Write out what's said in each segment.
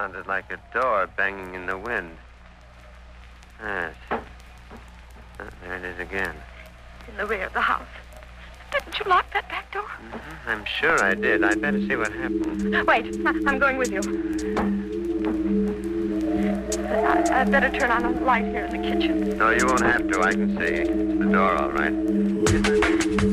sounded like a door banging in the wind. Yes. Oh, there it is again. In the rear of the house. Didn't you lock that back door? Mm-hmm. I'm sure I did. I'd better see what happened. Wait, I- I'm going with you. I- I'd better turn on a light here in the kitchen. No, you won't have to. I can see. It's the door, all right.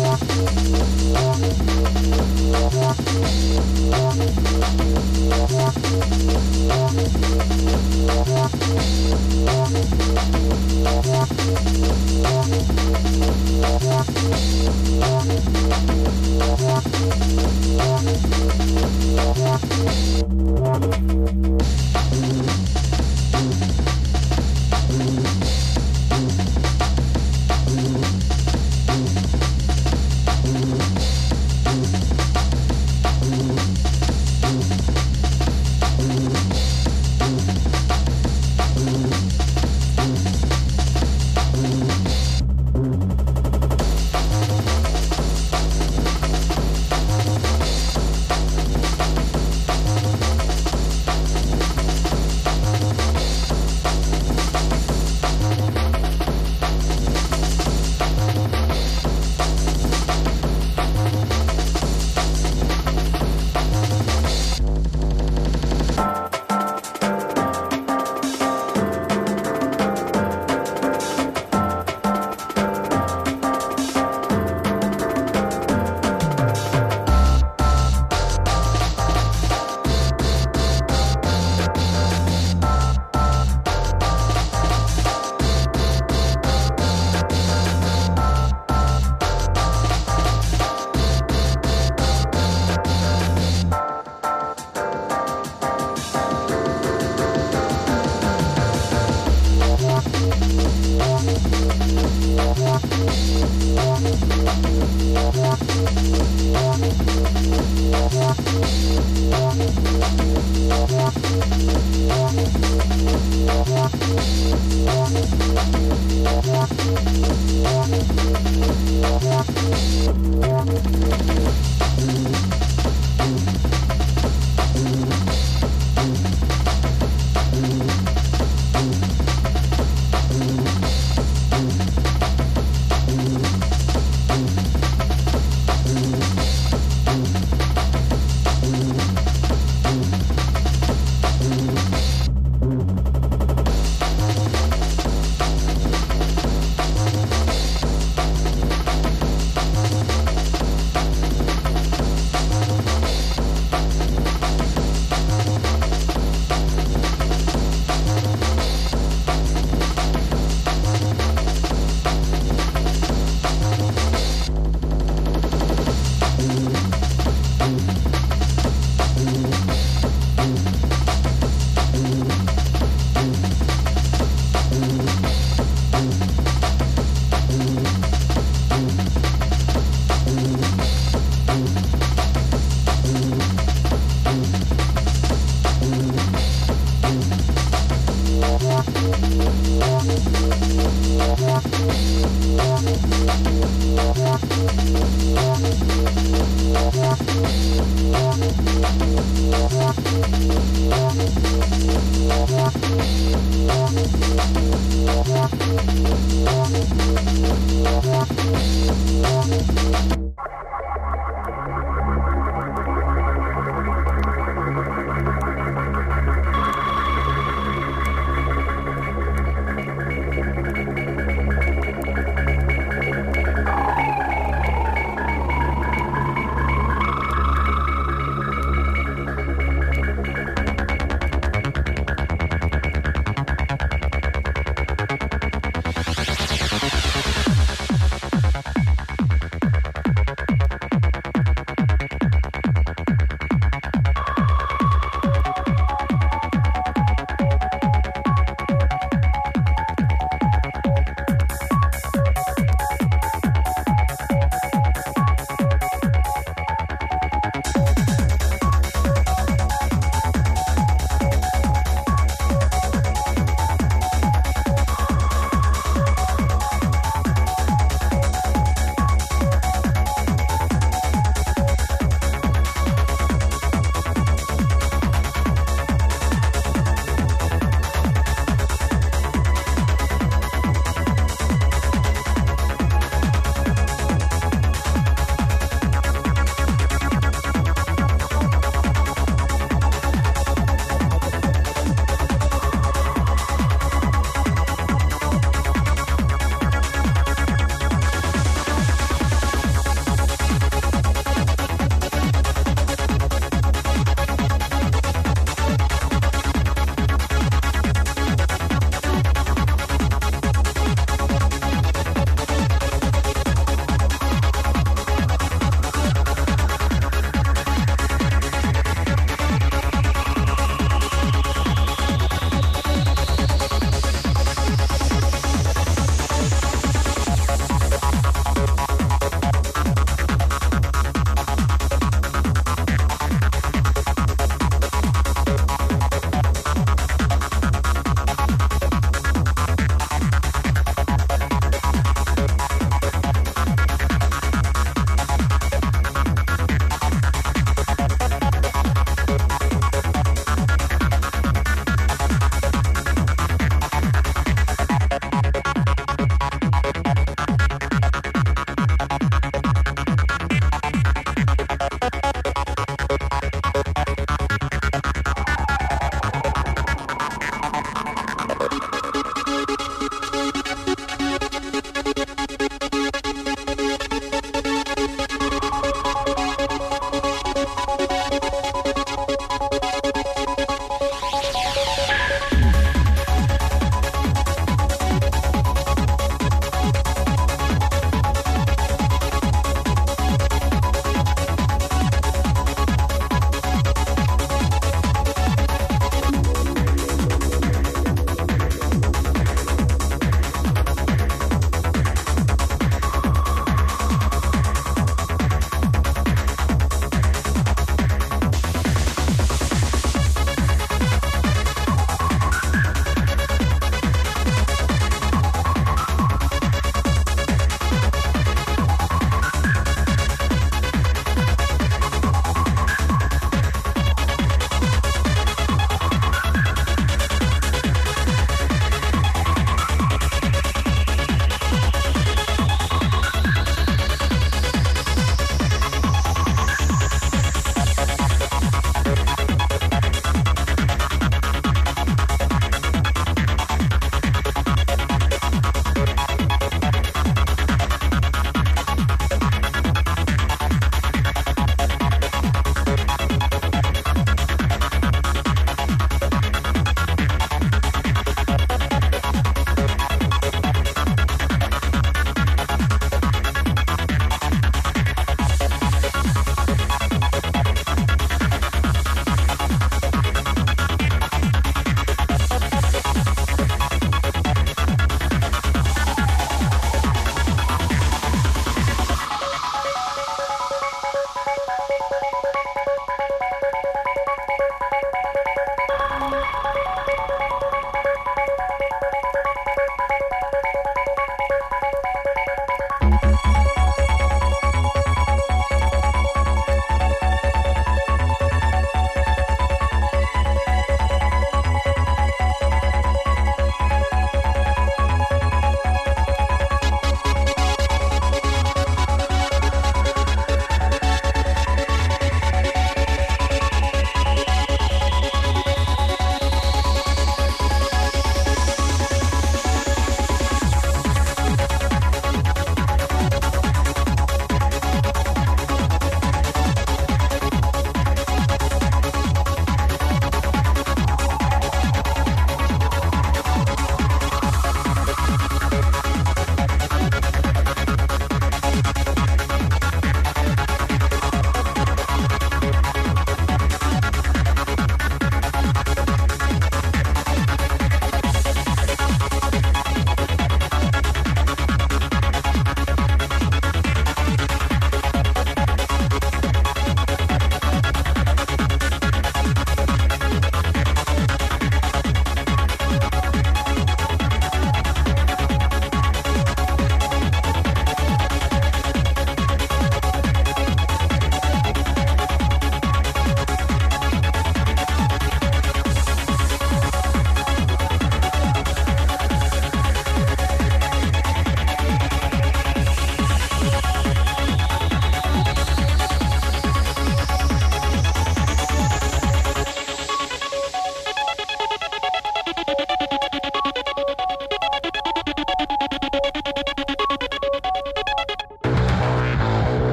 Thank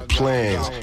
plans. plans.